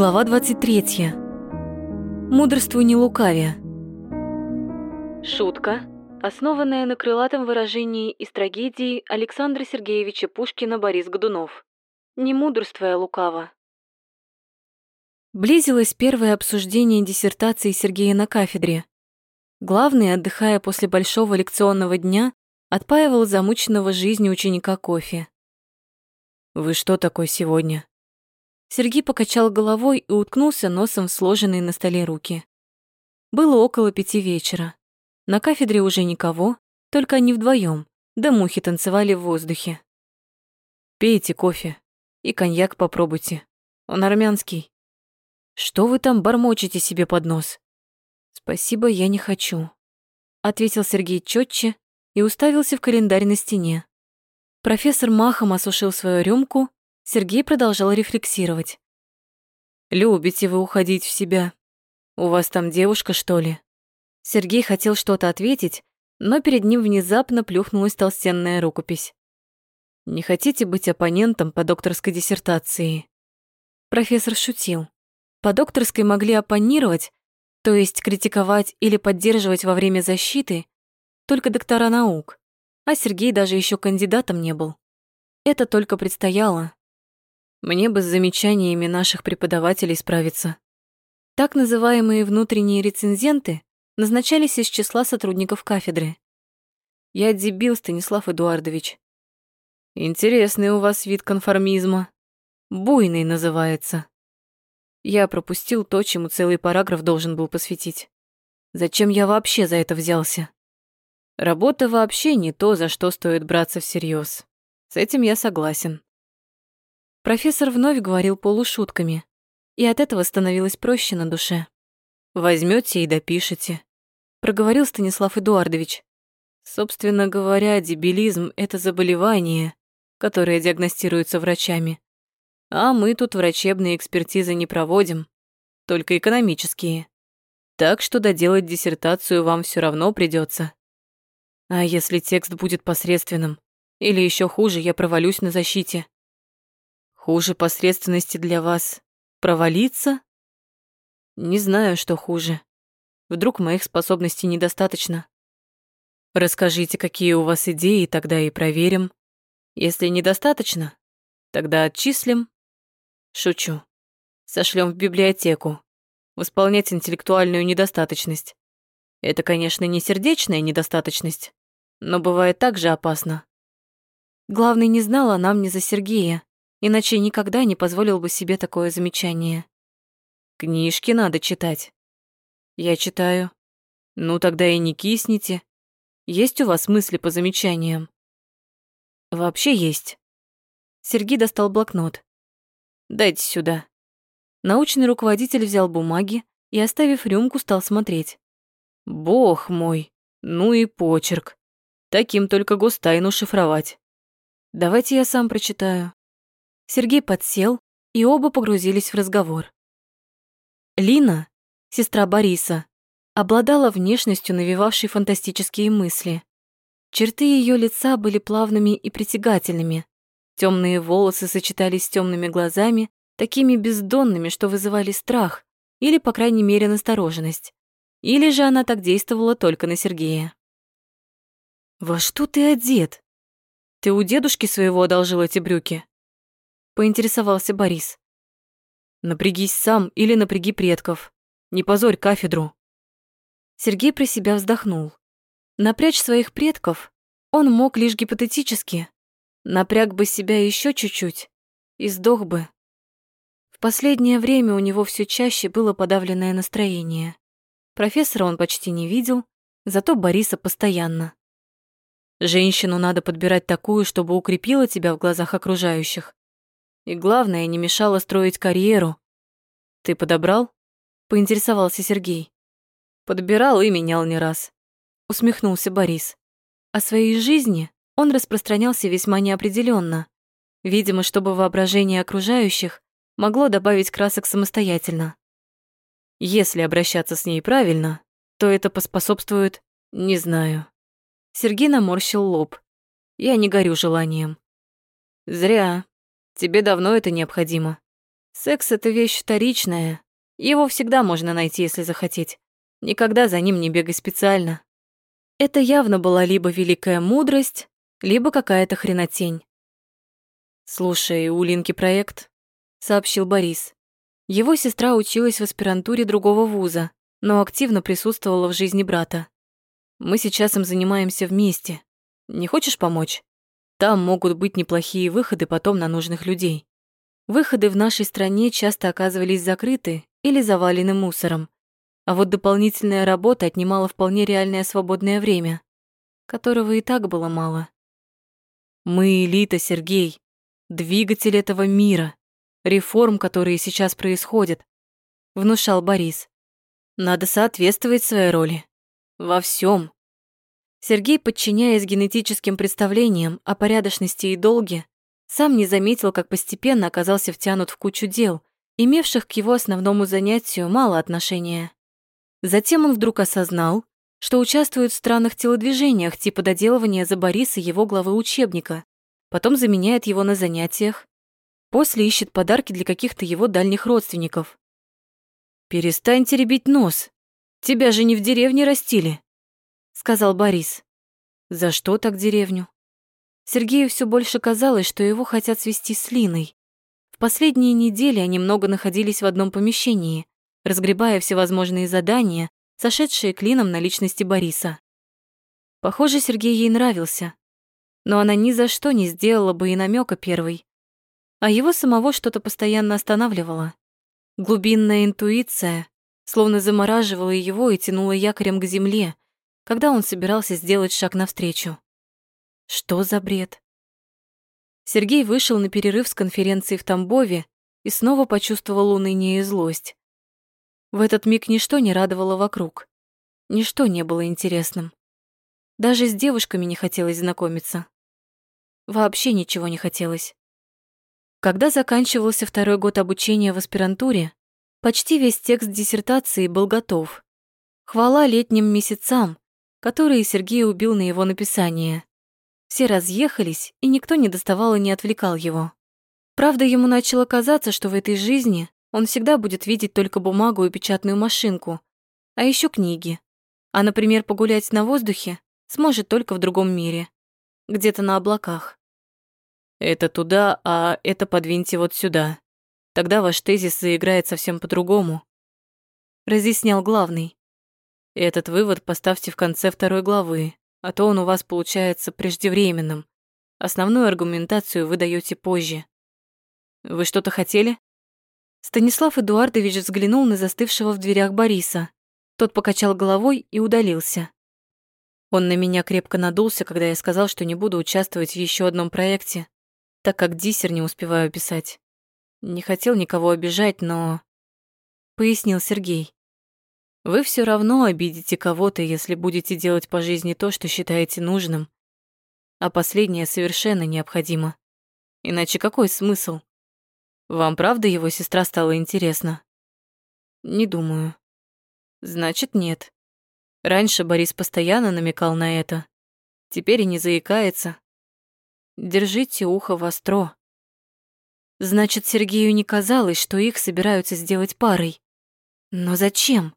Глава 23. Мудрствуй не лукавя. Шутка, основанная на крылатом выражении из трагедии Александра Сергеевича Пушкина «Борис Годунов». Не мудрствуя лукаво. Близилось первое обсуждение диссертации Сергея на кафедре. Главный, отдыхая после большого лекционного дня, отпаивал замученного жизнью ученика кофе. «Вы что такой сегодня?» Сергей покачал головой и уткнулся носом в сложенные на столе руки. Было около пяти вечера. На кафедре уже никого, только они вдвоем, да мухи танцевали в воздухе. «Пейте кофе и коньяк попробуйте. Он армянский. Что вы там бормочете себе под нос?» «Спасибо, я не хочу», — ответил Сергей четче и уставился в календарь на стене. Профессор махом осушил свою рюмку Сергей продолжал рефлексировать. «Любите вы уходить в себя? У вас там девушка, что ли?» Сергей хотел что-то ответить, но перед ним внезапно плюхнулась толстенная рукопись. «Не хотите быть оппонентом по докторской диссертации?» Профессор шутил. По докторской могли оппонировать, то есть критиковать или поддерживать во время защиты, только доктора наук, а Сергей даже еще кандидатом не был. Это только предстояло. Мне бы с замечаниями наших преподавателей справиться. Так называемые внутренние рецензенты назначались из числа сотрудников кафедры. Я дебил, Станислав Эдуардович. Интересный у вас вид конформизма. Буйный называется. Я пропустил то, чему целый параграф должен был посвятить. Зачем я вообще за это взялся? Работа вообще не то, за что стоит браться всерьез. С этим я согласен. Профессор вновь говорил полушутками, и от этого становилось проще на душе. Возьмете и допишете, проговорил Станислав Эдуардович. Собственно говоря, дебилизм — это заболевание, которое диагностируется врачами. А мы тут врачебные экспертизы не проводим, только экономические. Так что доделать диссертацию вам все равно придется. А если текст будет посредственным? Или еще хуже, я провалюсь на защите? Хуже посредственности для вас провалиться? Не знаю, что хуже. Вдруг моих способностей недостаточно. Расскажите, какие у вас идеи, тогда и проверим. Если недостаточно, тогда отчислим. Шучу. Сошлем в библиотеку. Восполнять интеллектуальную недостаточность. Это, конечно, не сердечная недостаточность, но бывает также опасно. Главный не знал о нам не за Сергея, иначе никогда не позволил бы себе такое замечание. Книжки надо читать. Я читаю. Ну тогда и не кисните. Есть у вас мысли по замечаниям? Вообще есть. Сергей достал блокнот. Дайте сюда. Научный руководитель взял бумаги и, оставив рюмку, стал смотреть. Бог мой, ну и почерк. Таким только гостайну шифровать. Давайте я сам прочитаю. Сергей подсел, и оба погрузились в разговор. Лина, сестра Бориса, обладала внешностью, навевавшей фантастические мысли. Черты ее лица были плавными и притягательными. Темные волосы сочетались с темными глазами, такими бездонными, что вызывали страх или, по крайней мере, настороженность. Или же она так действовала только на Сергея. «Во что ты одет? Ты у дедушки своего одолжил эти брюки?» Поинтересовался Борис. Напрягись сам или напряги предков. Не позорь кафедру. Сергей про себя вздохнул. Напрячь своих предков он мог лишь гипотетически. Напряг бы себя еще чуть-чуть и сдох бы. В последнее время у него все чаще было подавленное настроение. Профессора он почти не видел, зато Бориса постоянно. Женщину надо подбирать такую, чтобы укрепила тебя в глазах окружающих, и главное, не мешало строить карьеру. Ты подобрал? Поинтересовался Сергей. Подбирал и менял не раз. Усмехнулся Борис. О своей жизни он распространялся весьма неопределенно, видимо, чтобы воображение окружающих могло добавить красок самостоятельно. Если обращаться с ней правильно, то это поспособствует, не знаю. Сергей наморщил лоб. Я не горю желанием. Зря. Тебе давно это необходимо. Секс — это вещь вторичная. Его всегда можно найти, если захотеть. Никогда за ним не бегай специально. Это явно была либо великая мудрость, либо какая-то хренотень. «Слушай, у Линки проект», — сообщил Борис. Его сестра училась в аспирантуре другого вуза, но активно присутствовала в жизни брата. «Мы сейчас им занимаемся вместе. Не хочешь помочь? Там могут быть неплохие выходы потом на нужных людей. Выходы в нашей стране часто оказывались закрыты или завалены мусором. А вот дополнительная работа отнимала вполне реальное свободное время, которого и так было мало. Мы элита, Сергей, двигатель этого мира реформ, которые сейчас происходят, внушал Борис. Надо соответствовать своей роли. Во всем. Сергей, подчиняясь генетическим представлениям о порядочности и долге, сам не заметил, как постепенно оказался втянут в кучу дел, имевших к его основному занятию мало отношения. Затем он вдруг осознал, что участвует в странных телодвижениях типа доделывания за Бориса его главы учебника, потом заменяет его на занятиях, После ищет подарки для каких-то его дальних родственников. «Перестань теребить нос. Тебя же не в деревне растили», — сказал Борис. «За что так деревню?» Сергею все больше казалось, что его хотят свести с Линой. В последние недели они много находились в одном помещении, разгребая всевозможные задания, сошедшие к Линам на личности Бориса. Похоже, Сергей ей нравился, но она ни за что не сделала бы и намека первой а его самого что-то постоянно останавливало. Глубинная интуиция словно замораживала его и тянула якорем к земле, когда он собирался сделать шаг навстречу. Что за бред? Сергей вышел на перерыв с конференции в Тамбове и снова почувствовал уныние и злость. В этот миг ничто не радовало вокруг. Ничто не было интересным. Даже с девушками не хотелось знакомиться. Вообще ничего не хотелось. Когда заканчивался второй год обучения в аспирантуре, почти весь текст диссертации был готов. Хвала летним месяцам, которые Сергей убил на его написание. Все разъехались, и никто не доставал и не отвлекал его. Правда, ему начало казаться, что в этой жизни он всегда будет видеть только бумагу и печатную машинку, а еще книги. А, например, погулять на воздухе сможет только в другом мире, где-то на облаках. Это туда, а это подвиньте вот сюда. Тогда ваш тезис заиграет совсем по-другому. Разъяснял главный. Этот вывод поставьте в конце второй главы, а то он у вас получается преждевременным. Основную аргументацию вы даете позже. Вы что-то хотели? Станислав Эдуардович взглянул на застывшего в дверях Бориса. Тот покачал головой и удалился. Он на меня крепко надулся, когда я сказал, что не буду участвовать в еще одном проекте, так как диссер не успеваю писать. Не хотел никого обижать, но... Пояснил Сергей. Вы все равно обидите кого-то, если будете делать по жизни то, что считаете нужным. А последнее совершенно необходимо. Иначе какой смысл? Вам правда его сестра стала интересна? Не думаю. Значит, нет. Раньше Борис постоянно намекал на это. Теперь и не заикается, Держите ухо востро. Значит, Сергею не казалось, что их собираются сделать парой. Но зачем?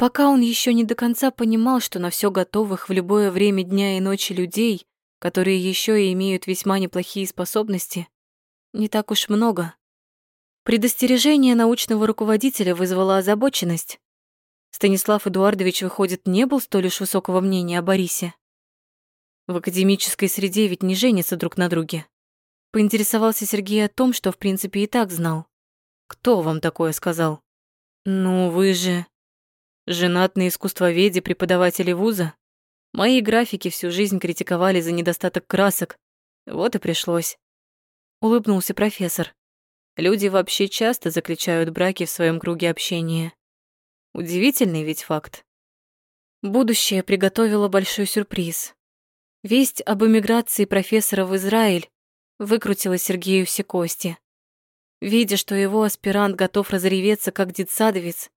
Пока он еще не до конца понимал, что на все готовых в любое время дня и ночи людей, которые еще и имеют весьма неплохие способности, не так уж много. Предостережение научного руководителя вызвало озабоченность. Станислав Эдуардович, выходит, не был столь уж высокого мнения о Борисе. В академической среде ведь не женятся друг на друге. Поинтересовался Сергей о том, что в принципе и так знал. Кто вам такое сказал? Ну, вы же... Женат на искусствоведе преподаватели вуза? Мои графики всю жизнь критиковали за недостаток красок. Вот и пришлось. Улыбнулся профессор. Люди вообще часто заключают браки в своем круге общения. Удивительный ведь факт. Будущее приготовило большой сюрприз. Весть об эмиграции профессора в Израиль выкрутила Сергею все кости. Видя, что его аспирант готов разреветься, как детсадовец,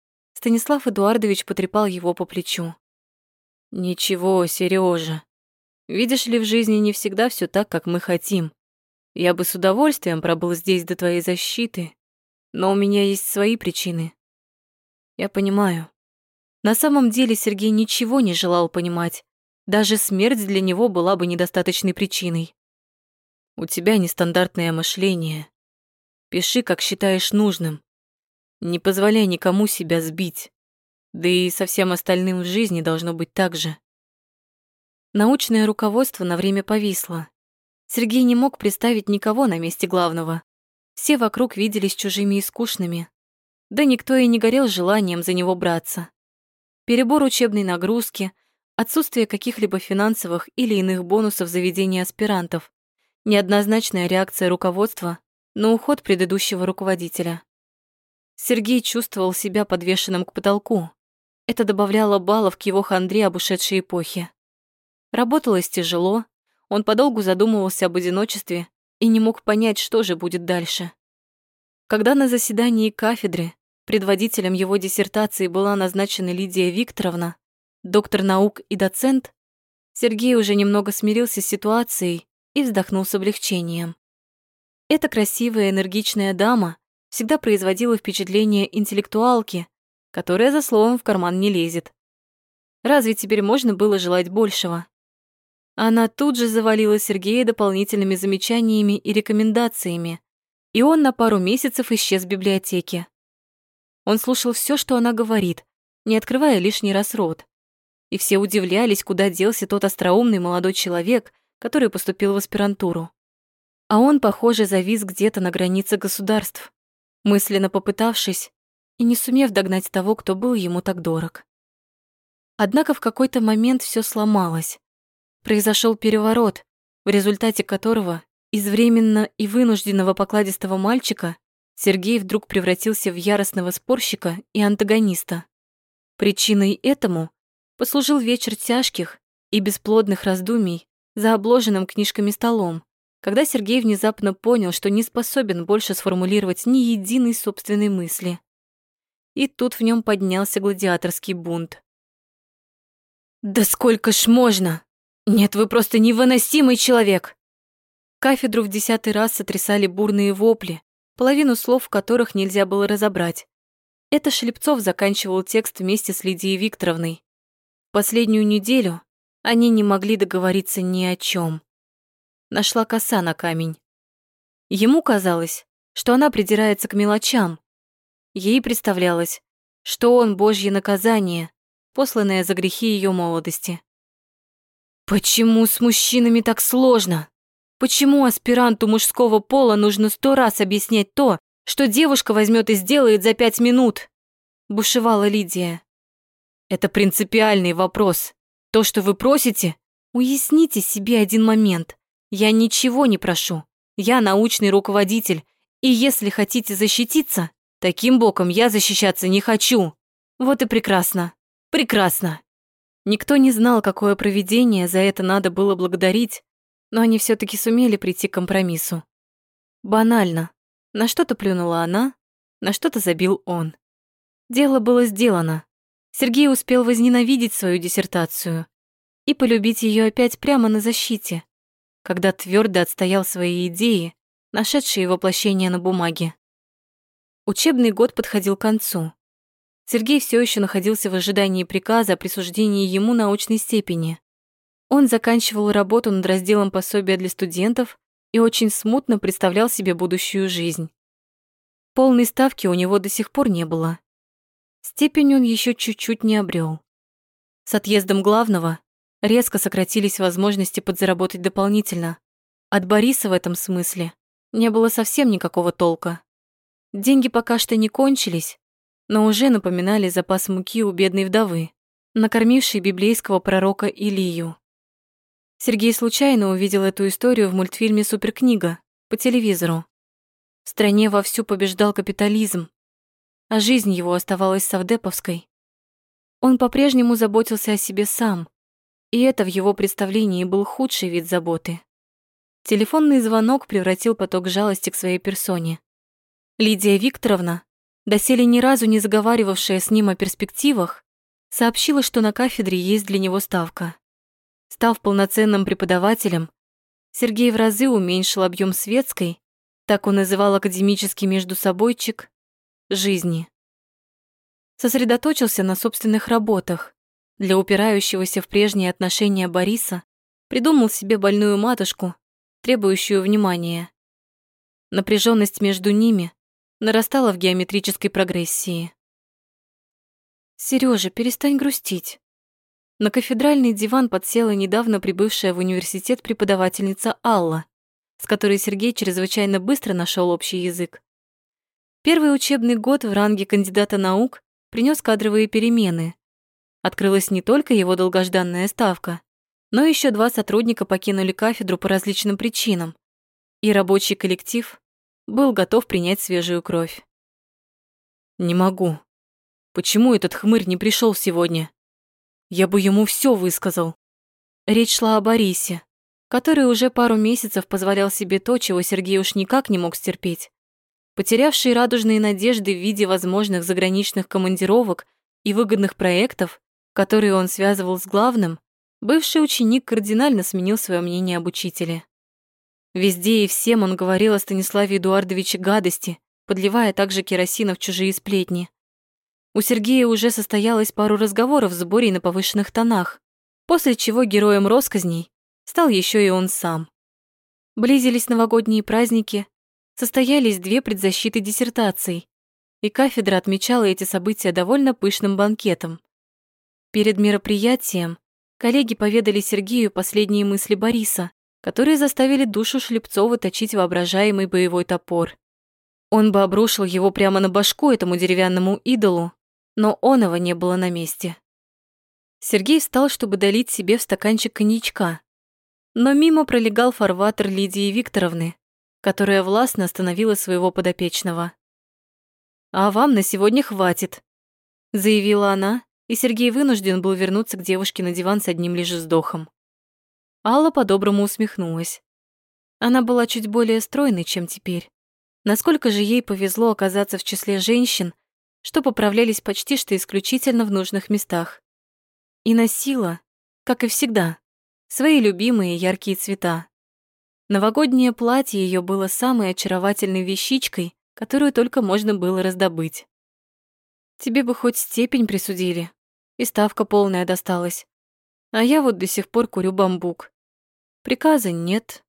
Станислав Эдуардович потрепал его по плечу. «Ничего, Сережа. Видишь ли, в жизни не всегда все так, как мы хотим. Я бы с удовольствием пробыл здесь до твоей защиты, Но у меня есть свои причины. Я понимаю. На самом деле Сергей ничего не желал понимать. Даже смерть для него была бы недостаточной причиной. У тебя нестандартное мышление. Пиши, как считаешь нужным. Не позволяй никому себя сбить. Да и со всем остальным в жизни должно быть так же. Научное руководство на время повисло. Сергей не мог представить никого на месте главного. Все вокруг виделись чужими и скучными. Да никто и не горел желанием за него браться. Перебор учебной нагрузки, отсутствие каких-либо финансовых или иных бонусов заведения аспирантов, неоднозначная реакция руководства на уход предыдущего руководителя. Сергей чувствовал себя подвешенным к потолку. Это добавляло баллов к его хандре об ушедшей эпохе. Работалось тяжело, он подолгу задумывался об одиночестве и не мог понять, что же будет дальше. Когда на заседании кафедры предводителем его диссертации была назначена Лидия Викторовна, доктор наук и доцент, Сергей уже немного смирился с ситуацией и вздохнул с облегчением. Эта красивая, энергичная дама всегда производила впечатление интеллектуалки, которая за словом в карман не лезет. Разве теперь можно было желать большего? Она тут же завалила Сергея дополнительными замечаниями и рекомендациями, и он на пару месяцев исчез в библиотеке. Он слушал все, что она говорит, не открывая лишний раз рот. И все удивлялись, куда делся тот остроумный молодой человек, который поступил в аспирантуру. А он, похоже, завис где-то на границе государств, мысленно попытавшись и не сумев догнать того, кто был ему так дорог. Однако в какой-то момент все сломалось. Произошел переворот, в результате которого из временно и вынужденного покладистого мальчика Сергей вдруг превратился в яростного спорщика и антагониста. Причиной этому послужил вечер тяжких и бесплодных раздумий за обложенным книжками столом, когда Сергей внезапно понял, что не способен больше сформулировать ни единой собственной мысли. И тут в нем поднялся гладиаторский бунт. «Да сколько ж можно? Нет, вы просто невыносимый человек!» Кафедру в десятый раз сотрясали бурные вопли, половину слов которых нельзя было разобрать. Это Шлепцов заканчивал текст вместе с Лидией Викторовной. Последнюю неделю они не могли договориться ни о чем. Нашла коса на камень. Ему казалось, что она придирается к мелочам. Ей представлялось, что он божье наказание, посланное за грехи ее молодости. Почему с мужчинами так сложно? Почему аспиранту мужского пола нужно сто раз объяснять то, что девушка возьмет и сделает за пять минут? Бушевала Лидия. Это принципиальный вопрос. То, что вы просите, уясните себе один момент. Я ничего не прошу. Я научный руководитель, и если хотите защититься, таким боком я защищаться не хочу. Вот и прекрасно. Прекрасно. Никто не знал, какое проведение за это надо было благодарить, но они все таки сумели прийти к компромиссу. Банально. На что-то плюнула она, на что-то забил он. Дело было сделано. Сергей успел возненавидеть свою диссертацию и полюбить ее опять прямо на защите, когда твердо отстоял свои идеи, нашедшие воплощение на бумаге. Учебный год подходил к концу. Сергей все еще находился в ожидании приказа о присуждении ему научной степени. Он заканчивал работу над разделом пособия для студентов и очень смутно представлял себе будущую жизнь. Полной ставки у него до сих пор не было. Степень он еще чуть-чуть не обрел. С отъездом главного резко сократились возможности подзаработать дополнительно. От Бориса в этом смысле не было совсем никакого толка. Деньги пока что не кончились, но уже напоминали запас муки у бедной вдовы, накормившей библейского пророка Илию. Сергей случайно увидел эту историю в мультфильме «Суперкнига» по телевизору. В стране вовсю побеждал капитализм, а жизнь его оставалась совдеповской. Он по-прежнему заботился о себе сам, и это в его представлении был худший вид заботы. Телефонный звонок превратил поток жалости к своей персоне. Лидия Викторовна, доселе ни разу не заговаривавшая с ним о перспективах, сообщила, что на кафедре есть для него ставка. Став полноценным преподавателем, Сергей в разы уменьшил объем светской, так он называл академический междусобойчик, жизни. Сосредоточился на собственных работах. Для упирающегося в прежние отношения Бориса придумал себе больную матушку, требующую внимания. Напряженность между ними нарастала в геометрической прогрессии. Сережа, перестань грустить. На кафедральный диван подсела недавно прибывшая в университет преподавательница Алла, с которой Сергей чрезвычайно быстро нашел общий язык. Первый учебный год в ранге кандидата наук принес кадровые перемены. Открылась не только его долгожданная ставка, но еще два сотрудника покинули кафедру по различным причинам, и рабочий коллектив был готов принять свежую кровь. «Не могу. Почему этот хмырь не пришел сегодня?» Я бы ему все высказал. Речь шла о Борисе, который уже пару месяцев позволял себе то, чего Сергей уж никак не мог стерпеть. Потерявший радужные надежды в виде возможных заграничных командировок и выгодных проектов, которые он связывал с главным, бывший ученик кардинально сменил свое мнение об учителе. Везде и всем он говорил о Станиславе Эдуардовиче гадости, подливая также керосина в чужие сплетни. У Сергея уже состоялось пару разговоров с Борей на повышенных тонах, после чего героем росказней стал еще и он сам. Близились новогодние праздники, состоялись две предзащиты диссертаций, и кафедра отмечала эти события довольно пышным банкетом. Перед мероприятием коллеги поведали Сергею последние мысли Бориса, которые заставили душу Шлепцова точить воображаемый боевой топор. Он бы обрушил его прямо на башку этому деревянному идолу, но оного не было на месте. Сергей встал, чтобы долить себе в стаканчик коньячка, но мимо пролегал фарватер Лидии Викторовны, которая властно остановила своего подопечного. «А вам на сегодня хватит», — заявила она, и Сергей вынужден был вернуться к девушке на диван с одним лишь вздохом. Алла по-доброму усмехнулась. Она была чуть более стройной, чем теперь. Насколько же ей повезло оказаться в числе женщин, что поправлялись почти что исключительно в нужных местах. И носила, как и всегда, свои любимые яркие цвета. Новогоднее платье ее было самой очаровательной вещичкой, которую только можно было раздобыть. Тебе бы хоть степень присудили, и ставка полная досталась. А я вот до сих пор курю бамбук. Приказа нет.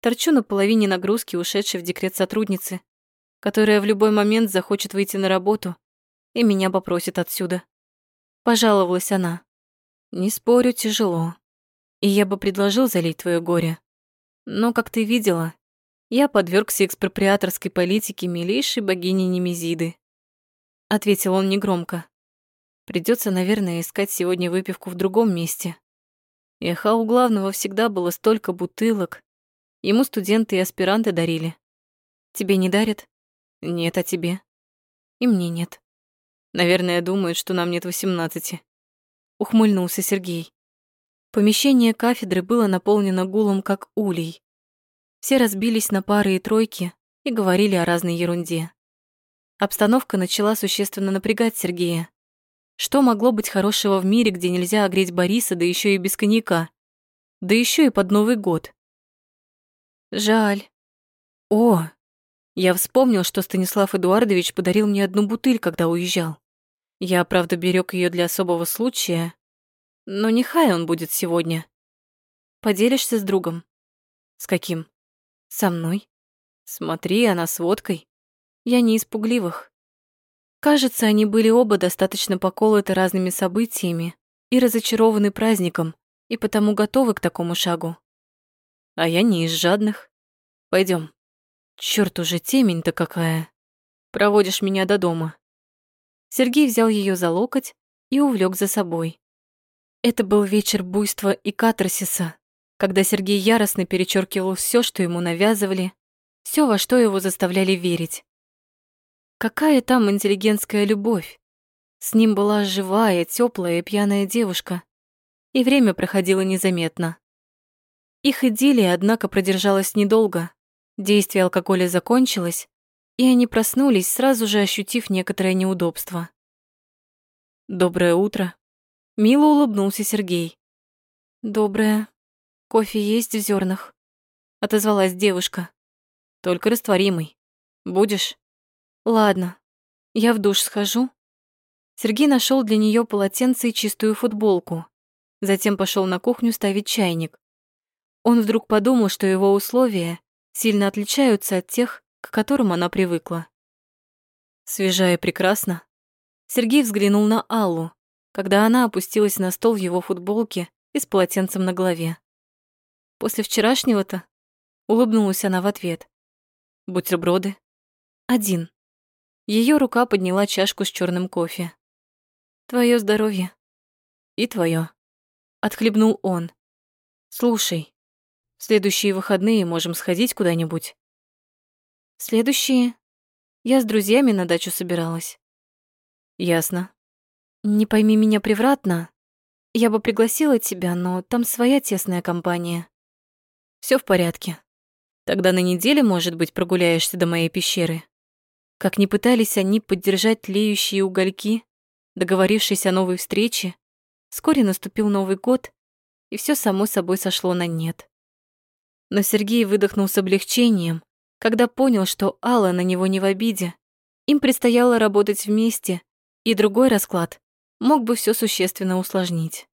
Торчу на половине нагрузки ушедшей в декрет сотрудницы, которая в любой момент захочет выйти на работу и меня попросит отсюда. Пожаловалась она. Не спорю, тяжело. И я бы предложил залить твое горе. Но, как ты видела, я подвергся экспроприаторской политике милейшей богини Немезиды. Ответил он негромко. Придется, наверное, искать сегодня выпивку в другом месте. Эх, а у главного всегда было столько бутылок. Ему студенты и аспиранты дарили. Тебе не дарят? Нет, а тебе? И мне нет. Наверное, думают, что нам нет восемнадцати. Ухмыльнулся Сергей. Помещение кафедры было наполнено гулом, как улей. Все разбились на пары и тройки и говорили о разной ерунде. Обстановка начала существенно напрягать Сергея. Что могло быть хорошего в мире, где нельзя огреть Бориса, да еще и без коньяка? Да еще и под Новый год. Жаль. О, я вспомнил, что Станислав Эдуардович подарил мне одну бутыль, когда уезжал. Я, правда, берег ее для особого случая, но нехай он будет сегодня. Поделишься с другом? С каким? Со мной. Смотри, она с водкой. Я не из пугливых. Кажется, они были оба достаточно поколоты разными событиями и разочарованы праздником, и потому готовы к такому шагу. А я не из жадных. Пойдем. Черт, уже темень-то какая. Проводишь меня до дома. Сергей взял ее за локоть и увлек за собой. Это был вечер буйства и катарсиса, когда Сергей яростно перечеркивал все, что ему навязывали, все, во что его заставляли верить. Какая там интеллигентская любовь? С ним была живая, теплая и пьяная девушка, и время проходило незаметно. Их идиллия, однако, продержалась недолго. Действие алкоголя закончилось, и они проснулись, сразу же ощутив некоторое неудобство. «Доброе утро», — мило улыбнулся Сергей. «Доброе. Кофе есть в зернах», — отозвалась девушка. «Только растворимый. Будешь?» «Ладно». Я в душ схожу. Сергей нашел для нее полотенце и чистую футболку. Затем пошел на кухню ставить чайник. Он вдруг подумал, что его условия сильно отличаются от тех, к которым она привыкла. Свежая и прекрасно. Сергей взглянул на Аллу, когда она опустилась на стол в его футболке и с полотенцем на голове. После вчерашнего-то улыбнулась она в ответ. Бутерброды. Один. Ее рука подняла чашку с черным кофе. Твое здоровье. И твое. Отхлебнул он. Слушай, в следующие выходные можем сходить куда-нибудь. Следующие? Я с друзьями на дачу собиралась. Ясно. Не пойми меня превратно. Я бы пригласила тебя, но там своя тесная компания. Все в порядке. Тогда на неделе, может быть, прогуляешься до моей пещеры. Как ни пытались они поддержать тлеющие угольки, договорившись о новой встрече, вскоре наступил Новый год, и все само собой сошло на нет. Но Сергей выдохнул с облегчением, когда понял, что Алла на него не в обиде. Им предстояло работать вместе, и другой расклад мог бы все существенно усложнить.